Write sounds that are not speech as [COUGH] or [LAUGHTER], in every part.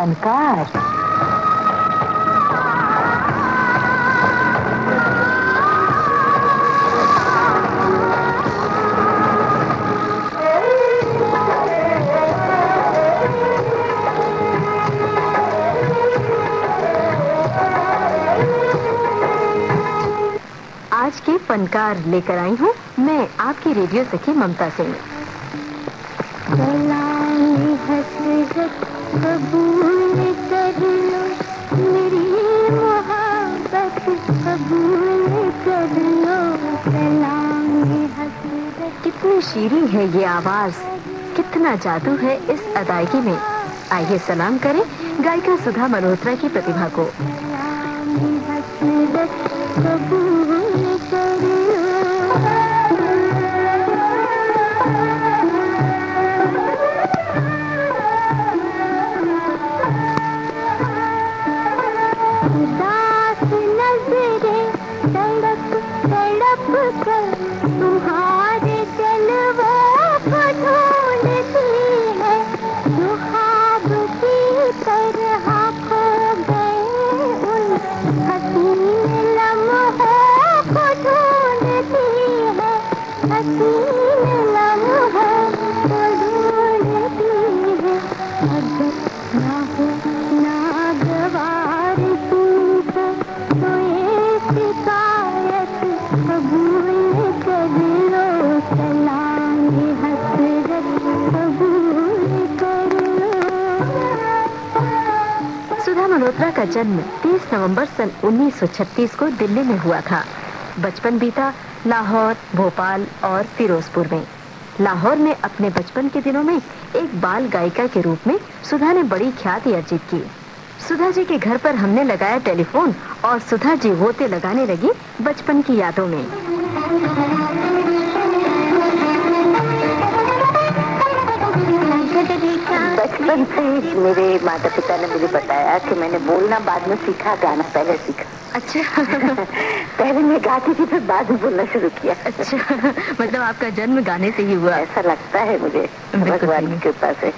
फनकार आज के फनकार लेकर आई हूँ। मैं आपकी रेडियो सखी ममता सिंह कबूल कर लो मेरी मोहब्बत कबूल कर लो सलामी हसरत कितनी शीरी है ये आवाज़ कितना जादू है इस अदायगी में। आइए सलाम करें गायिका सुधा मल्होत्रा की प्रतिभा को। कबूल मल्होत्रा का जन्म 30 नवंबर सन 1936 को दिल्ली में हुआ था। बचपन बीता लाहौर, भोपाल और फिरोजपुर में। लाहौर में अपने बचपन के दिनों में एक बाल गायिका के रूप में सुधा ने बड़ी ख्याति अर्जित की। सुधा जी के घर पर हमने लगाया टेलीफोन और सुधा जी होते लगाने लगी बचपन की यादों में। बचपन से मेरे माता पिता ने मुझे बताया कि मैंने बोलना बाद में सीखा गाना पहले सीखा। अच्छा। [LAUGHS] पहले मैं गाती थी फिर बाद में बोलना शुरू किया। अच्छा। मतलब आपका जन्म गाने से ही हुआ। ऐसा लगता है मुझे भगवान की कृपा से।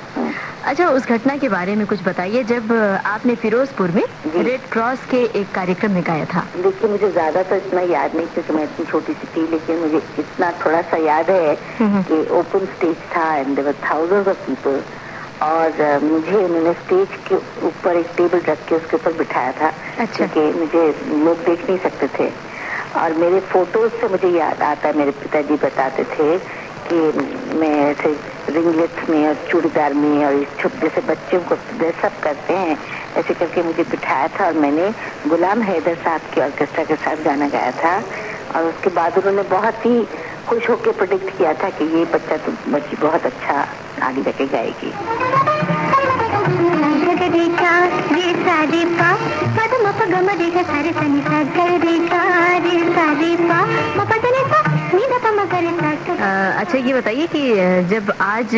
अच्छा उस घटना के बारे में कुछ बताइए जब आपने फिरोजपुर में रेड क्रॉस के एक कार्यक्रम में गाया था। देखिए मुझे ज़्यादा तो इतना याद नहीं क्योंकि मैं इतनी छोटी सी थी लेकिन मुझे इतना थोड़ा सा याद है हम्म। कि ओपन स्टेज था and there were thousands of people और मुझे उन्होंने स्टेज के ऊपर एक टेबल रख के उसके ऊपर बिठाया था अच्छा। क्योंकि मुझे लोग देख नहीं सकते थे और मेरे फ़ोटोज़ से मुझे याद आता है मेरे पिताजी बताते थे कि मैं ऐसे रिंगलेट्स में और चूड़ीदार में और इस छोटे से बच्चों को ड्रेसअप करते हैं ऐसे करके मुझे बिठाया था और मैंने गुलाम हैदर साहब के ऑर्केस्ट्रा के साथ गाना गाया था और उसके बाद उन्होंने बहुत ही खुश होकर प्रोडिक्ट किया था कि ये बच्चा तो बच्ची बहुत अच्छा आगे जाके गाएगी गगरेका रे सारे पा पद म प ग म रे ग सारे सा नि सा ग रे सा रे सारे पा म प द नि सा नि द प म ग रे सा ग अ, अच्छा ये बताइए कि जब आज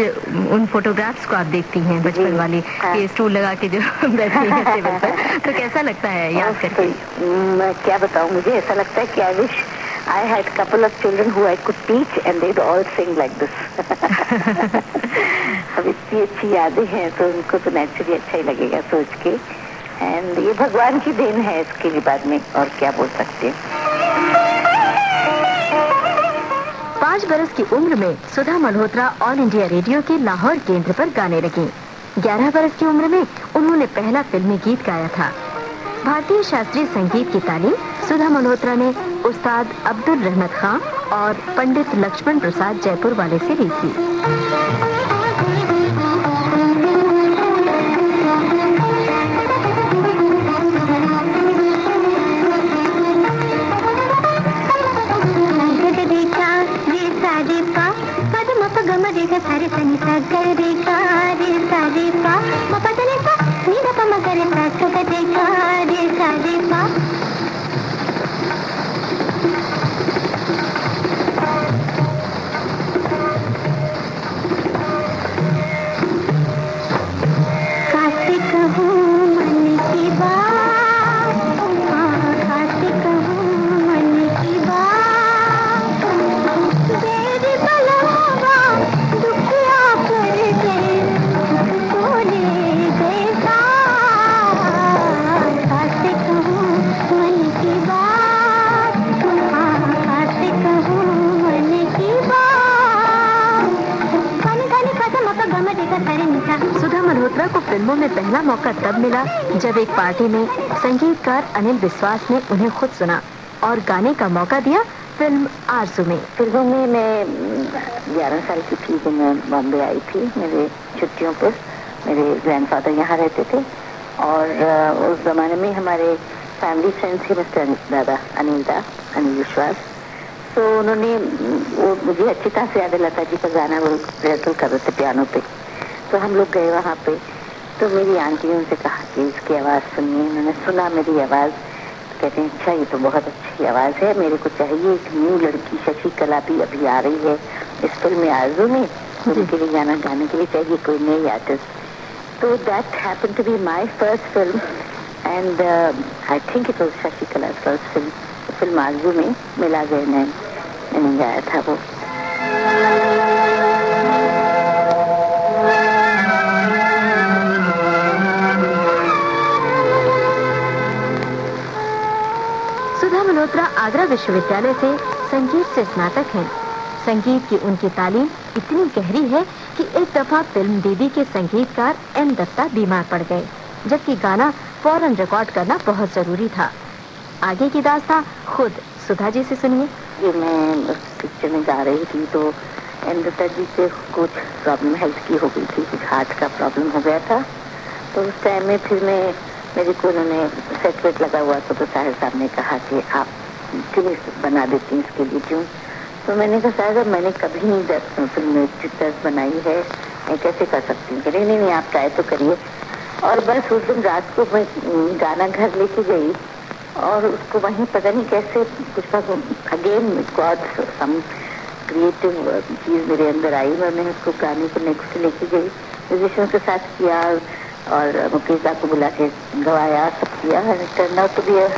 उन फोटोग्राफ्स को आप देखती हैं बचपन वाली हाँ। कि स्टूल लगा के जो [LAUGHS] बैठी हैं टेबल पर तो कैसा लगता है याद करके? तो, मैं क्या बताऊँ मुझे ऐसा लगता है कि I wish I had couple of children who I could teach and they all sing like this अब इतनी अच्छी यादें हैं तो उनको तो नेचुरली अच्छा ही लगेगा सोच के। एंड ये भगवान की देन है इसके लिए बाद में और क्या बोल सकते हैं? पाँच बरस की उम्र में Sudha Malhotra All India Radio के लाहौर केंद्र पर गाने लगी। ग्यारह बरस की उम्र में उन्होंने पहला फिल्मी गीत गाया था। भारतीय शास्त्रीय संगीत की तालीम सुधा मल्होत्रा ने उस्ताद अब्दुल रहमत खान और पंडित लक्ष्मण प्रसाद जयपुर वाले से ली थी। जब एक पार्टी में संगीतकार अनिल विश्वास ने उन्हें खुद सुना और गाने का मौका दिया फ़िल्म आरज़ू में। फ़िल्मों में मैं ग्यारह साल की थी जब मैं बॉम्बे आई थी। मेरे छुट्टियों पर मेरे ग्रैंडफादर यहाँ रहते थे। और उस जमाने में हमारे फैमिली फ्रेंड्स थे मिस्टर दादा अनिल दा अनिल विश्वास। तो उन्होंने, वो मुझे अच्छी तरह से याद है लता जी का गाना वो रिहर्सल कर रहे थे पियानो पे। तो हम लोग गए वहाँ पे। तो मेरी आंटी ने उनसे कहा कि इसकी आवाज़ सुनिए। उन्होंने सुना मेरी आवाज़। तो कहते हैं अच्छा ये तो बहुत अच्छी आवाज़ है। मेरे को चाहिए एक न्यू लड़की शशि कला भी अभी आ रही है इस फ़िल्म में आरज़ू में। उनके लिए गाना गाने के लिए चाहिए कोई नई artist. that happened to be my first film and uh, I think it was Shashi Kala's first film. Film Arzoo में मिला ने मैंने गाया था वो। आगरा विश्वविद्यालय से संगीत से स्नातक हैं। संगीत की उनकी तालीम इतनी गहरी है कि एक दफ़ा फ़िल्म दीदी के संगीतकार एम दत्ता बीमार पड़ गए जबकि गाना फ़ौरन रिकॉर्ड करना बहुत ज़रूरी था। आगे की दास्ता खुद सुधा जी से सुनिए। मैं गा रही थी तो एम दत्ता जी से कुछ प्रॉब्लम हेल्थ की हो गई थी कुछ हार्ट का प्रॉब्लम हो गया था। तो उस टाइम में फिर मैं मेरे को उन्होंने सेट लगा हुआ तो, तो साहिर साहब ने कहा कि आप क्यों बना देती हूँ इसके लिए क्यों? तो मैंने कहा शायद मैंने कभी नहीं दस फ़िल्म में दस बनाई है, मैं कैसे कर सकती हूँ? नहीं नहीं, आप ट्राई तो करिए। और बस उस दिन रात को मैं गाना घर लेके गई और उसको वहीं पता नहीं कैसे, कुछ अगेन गॉड सम क्रिएटिव चीज़ मेरे अंदर आई मैंने उसको गाने को नेक्स्ट लेके गई। म्यूजिशियन के साथ किया और मुकेश दा को बुला के गवाया, सब किया। Turn out to be a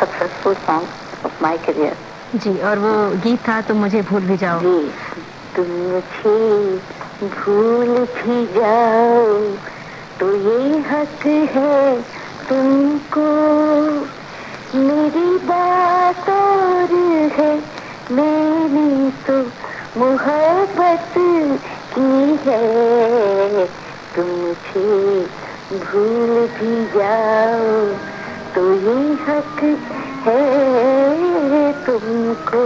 successful song of my career जी और वो गीत था तुम मुझे भूल भी जाओ। जी। तुम मुझे भूल भी जाओ तो ये हक है तुमको। मेरी बात और है मैंने तो मोहब्बत की है। तुम मुझे भूल भी जाओ तो ये हक है। तुमको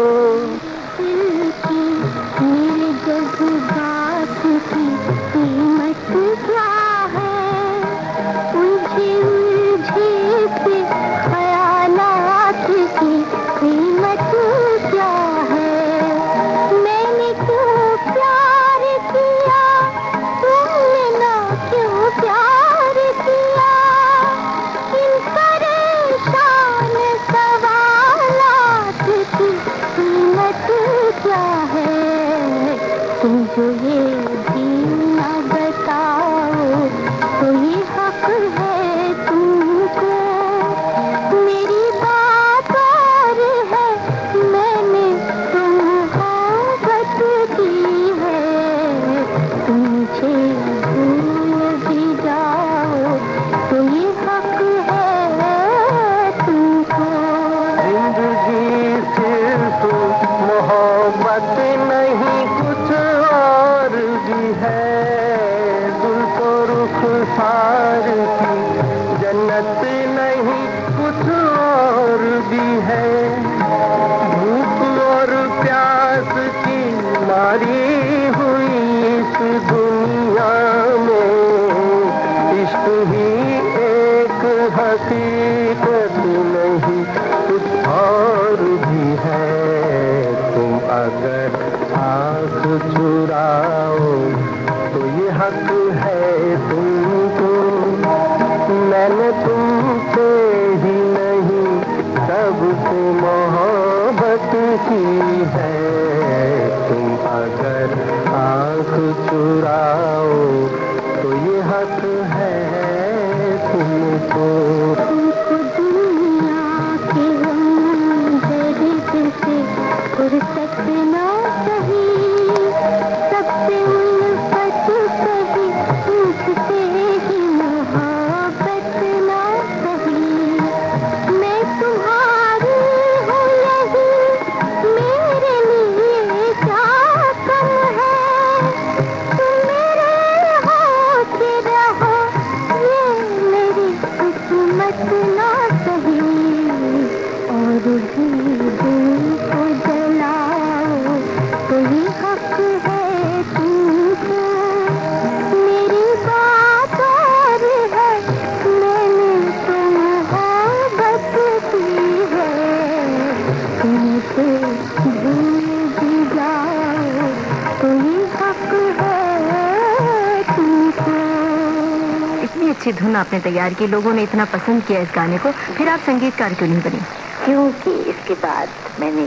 आपने तैयार की लोगों ने इतना पसंद किया इस गाने को फिर आप संगीतकार क्यों नहीं बनी? क्योंकि इसके बाद मैंने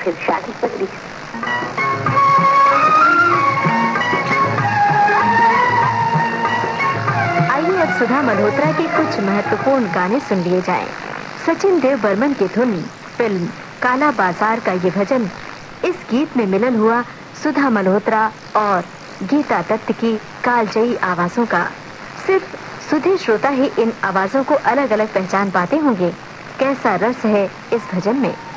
फिर शादी कर ली। आइए अब सुधा मल्होत्रा के कुछ महत्वपूर्ण गाने सुन लिए जाएँ। सचिन देव बर्मन की धुन फ़िल्म काला बाज़ार का ये भजन इस गीत में मिलन हुआ सुधा मल्होत्रा और गीता दत्त की कालजयी आवाजों का। सिर्फ़ सुधे श्रोता ही इन आवाजों को अलग अलग पहचान पाते होंगे। कैसा रस है इस भजन में?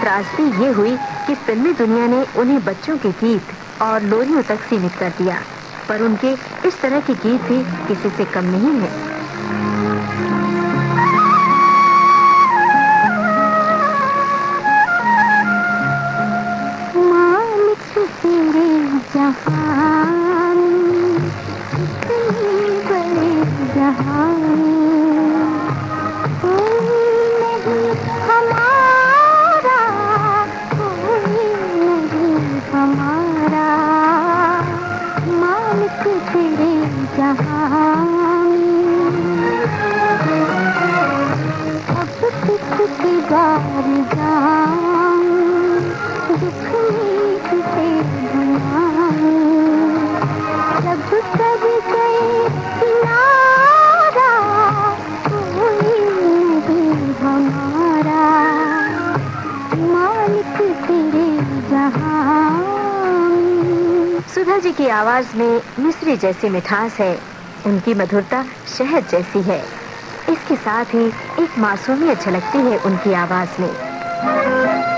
त्रासदी ये हुई कि फिल्मी दुनिया ने उन्हें बच्चों के गीत और लोरियों तक सीमित कर दिया। पर उनके इस तरह के गीत भी किसी से कम नहीं है। जहान मिश्री जैसी मिठास है। उनकी मधुरता शहद जैसी है। इसके साथ ही एक मासूमियत झलकती है उनकी आवाज़ में।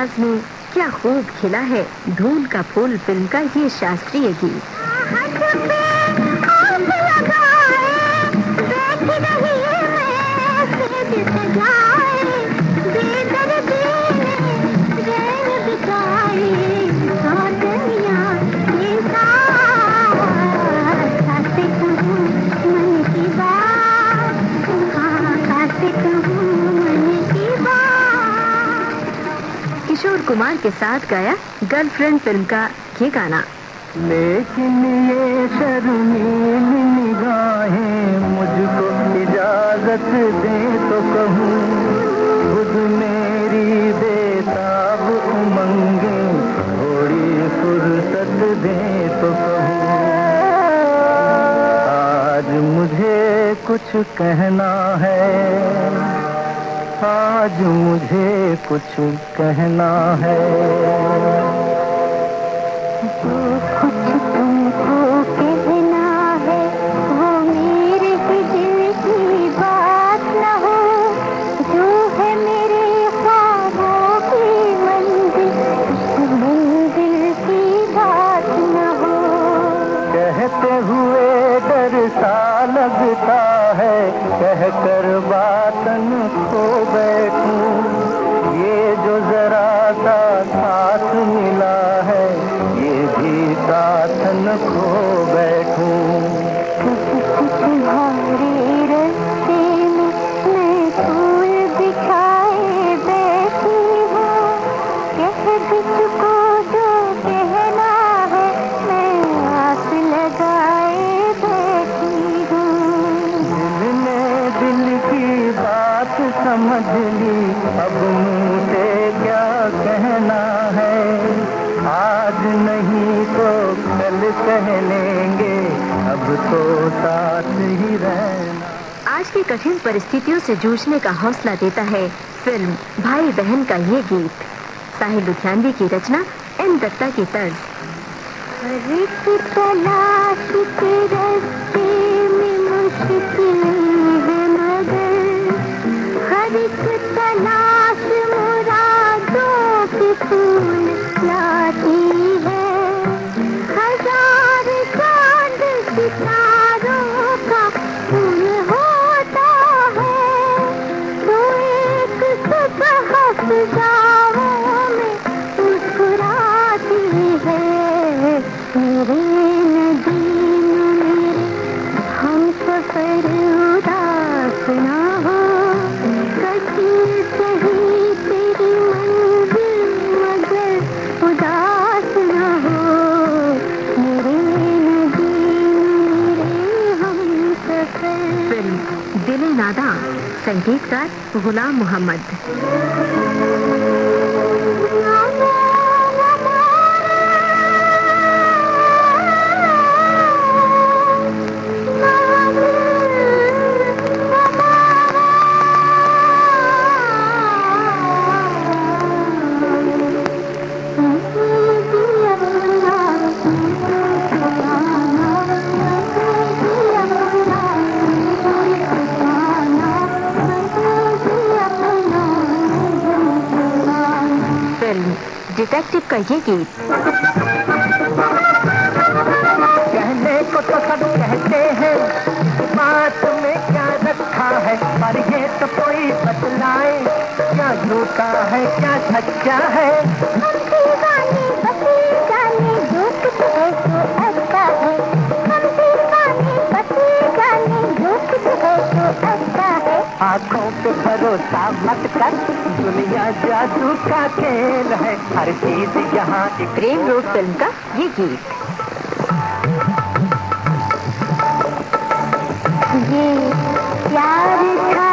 आवाज़ में क्या खूब खिला है धूल का फूल फ़िल्म का ये शास्त्रीय गीत। के साथ गाया गर्लफ्रेंड फ़िल्म का ये गाना। लेकिन ये शर्मीली मुझको इजाज़त दे तो कहूँ, खुद मेरी बेताब उमंगे, थोड़ी फुर्सत दे तो कहूँ। आज मुझे कुछ कहना है आज मुझे कुछ कहना है। से जूझने का हौसला देता है फ़िल्म भाई बहन का ये गीत। साहिल लुधियानवी की रचना एम दत्ता की तर्ज। में मुश्किल है नमस्कार गुलाम मोहम्मद। Thank. गुस्सा मत कर दुनिया जादू का खेल है हर चीज़ यहाँ प्रेम रोड फ़िल्म का ये गीत। ये प्यार था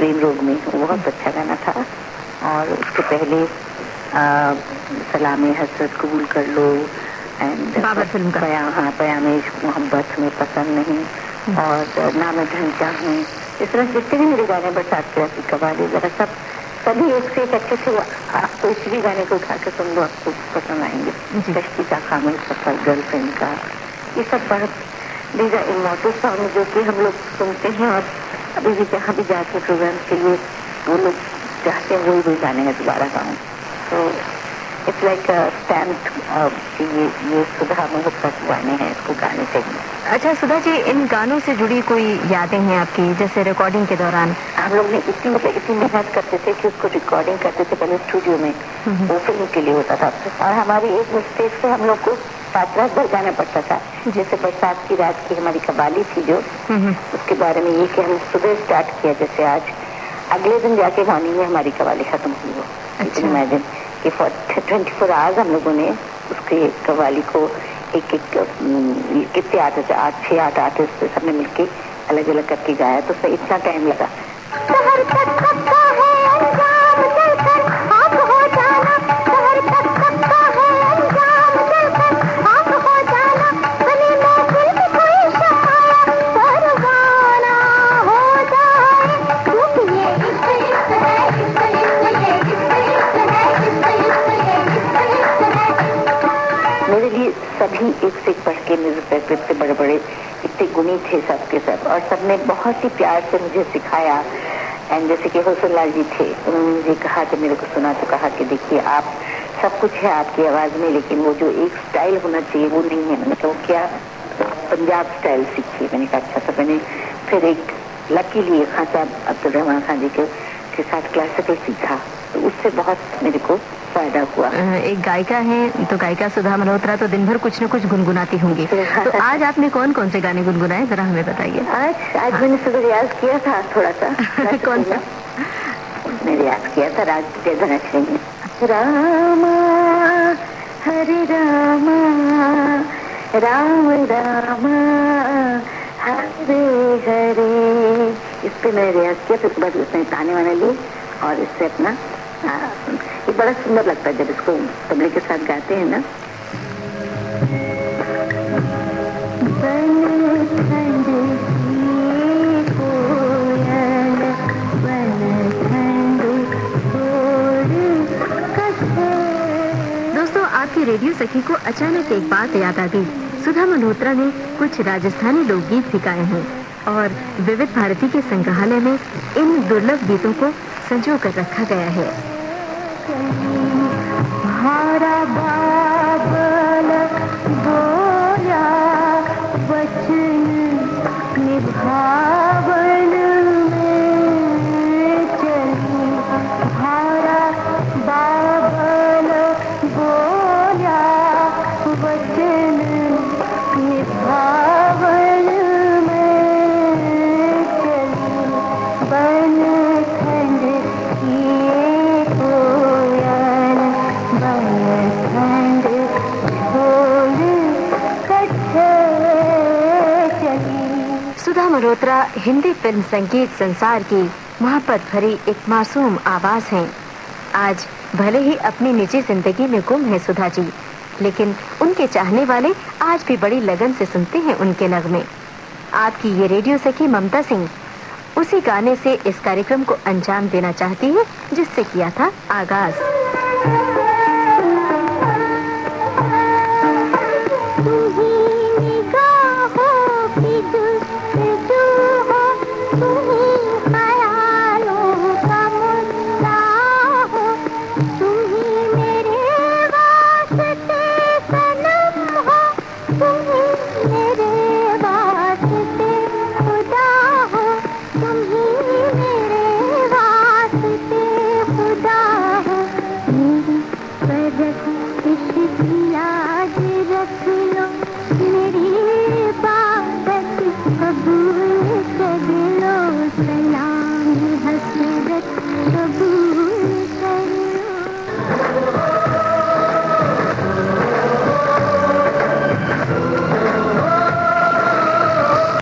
प्रेम रोग में बहुत अच्छा गाना था। और उसके पहले सलाम हसरत कबूल कर लो एंड फ़िल्म हाँ, मोहब्बत में पसंद नहीं। और नाम मैं ढंचा हूँ इस तरह जितने भी मेरे गाने बरसात के रफी कवाले जरा सब सभी एक से एक अच्छे थे आपको इस भी गाने को उठा के सुन लो आपको पसंद आएँगे। कश्ती का खामिल सफ़र गर्लफ्रेंड का। ये सब बहुत दीजा इमोटो सॉन्ग जो कि हम लोग सुनते हैं और अभी भी जहाँ भी जाते प्रोग्राम के लिए वो लोग चाहते हैं वही वही गाने हैं दोबारा गाऊँ। तो इट्स लाइक स्टैम्प ये ये सुधा मल्होत्रा सब गाने हैं इसको गाने चाहिए। अच्छा सुधा जी इन गानों से जुड़ी कोई यादें हैं आपकी? जैसे रिकॉर्डिंग के दौरान। हम लोग ने इतनी मतलब इतनी मेहनत करते थे कि उसको रिकॉर्डिंग करते थे पहले स्टूडियो में। हम्म। ओपनिंग के लिए होता था। और हमारी एक मिस्टेक से हम लोग को सात रात भर गाना पड़ता था। जैसे बरसात की रात की हमारी कवाली थी जो उसके बारे में ये कि हम सुबह स्टार्ट किया जैसे आज। अगले दिन जाके मॉर्निंग में हमारी कवाली खत्म हुई हो अच्छा। इमेजिन कि ट्वेंटी फोर आवर्स हम लोगों ने उसके कवाली को एक एक अम, कितने आर्टिस्ट आठ छह आठ आर्टिस्ट सबने मिलके अलग अलग करके गाया तो उसमें इतना टाइम लगा। और सबने बहुत ही प्यार से मुझे सिखाया। एंड जैसे कि हुसन लाल जी थे, उन्होंने मुझे कहा कि मेरे को सुना तो कहा कि देखिए, आप सब कुछ है आपकी आवाज़ में, लेकिन वो जो एक स्टाइल होना चाहिए, वो नहीं है। मैंने कहा क्या पंजाब स्टाइल सीखी मैंने कहा अच्छा तो मैंने फिर एक लकीली खान साहब अब्दुल रहमान खान जी के साथ क्लासिकल सीखा। तो उससे बहुत मेरे को फ़ायदा हुआ। एक गायिका हैं तो गायिका सुधा मल्होत्रा तो दिन भर कुछ न कुछ गुनगुनाती होंगी। [LAUGHS] तो आज आपने कौन कौन से गाने गुनगुनाए जरा हमें बताइए। आज आज मैंने सुबह रियाज किया था थोड़ा सा। [LAUGHS] कौन सा? रियाज किया था राज जयधनश्री रामा हरे रामा राम रामा हरे हरे। इस पे मैं रियाज किया फिर उसके बाद उसने ताने वाने लिए और इससे अपना ये बड़ा सुंदर लगता है जब इसको तबले के साथ गाते हैं ना। दोस्तों आपकी रेडियो सखी को अचानक एक बात याद आ गई। सुधा मल्होत्रा ने कुछ राजस्थानी लोकगीत भी गाए हैं और विविध भारती के संग्रहालय में इन दुर्लभ गीतों को संजो कर रखा गया है। हमारा बाबल फ़िल्म संगीत संसार की मोहब्बत भरी एक मासूम आवाज़ है। आज भले ही अपनी निजी ज़िंदगी में गुम है सुधा जी लेकिन उनके चाहने वाले आज भी बड़ी लगन से सुनते हैं उनके नगमे आपकी ये रेडियो सखी ममता सिंह, उसी गाने से इस कार्यक्रम को अंजाम देना चाहती है, जिससे किया था आगाज़।